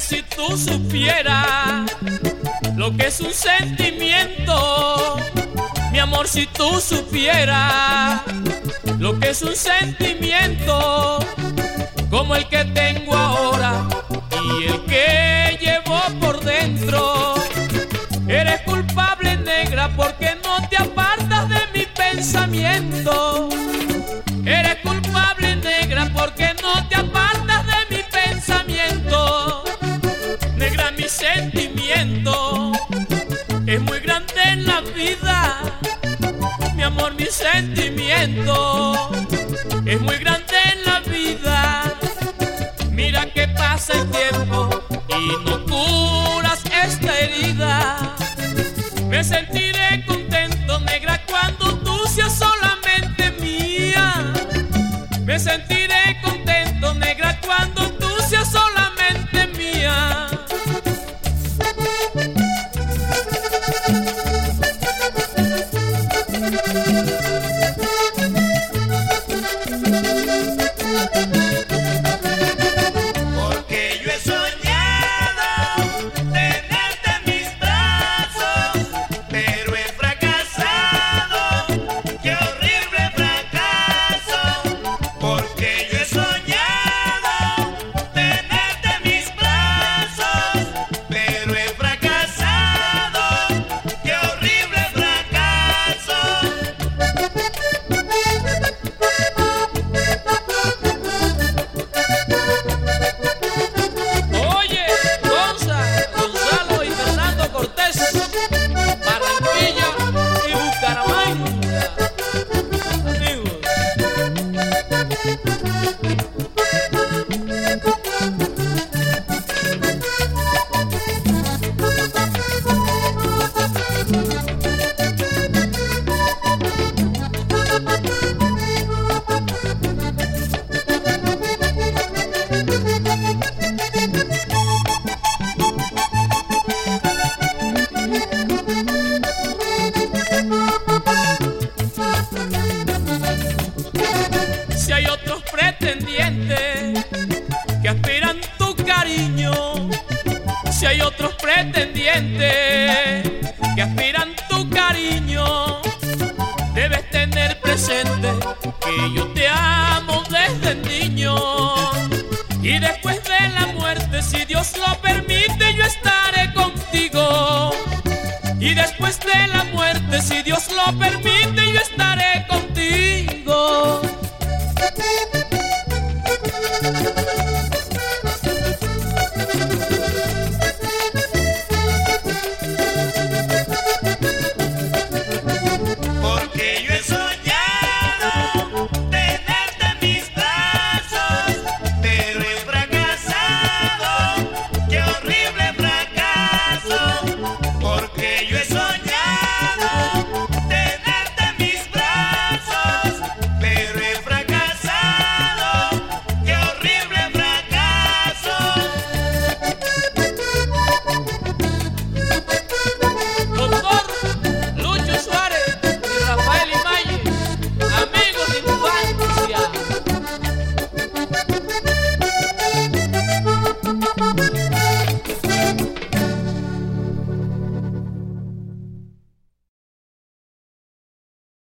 Si tú supieras lo que es un sentimiento. Mi amor, si tú supieras lo que es un sentimiento como el que tengo ahora y el que llevo por dentro. Eres culpable negra porque no te apartas de mi pensamiento. Es muy grande en la vida. Mi amor, mi sentimiento es muy grande en la vida. Mira que pasa el tiempo y no curas esta herida. Me sentiré si hay otros pretendientes que aspiran tu cariño, debes tener presente que yo te amo desde niño. Y después de la muerte, si Dios lo permite, yo estaré contigo. Y después de la muerte, si Dios lo permite,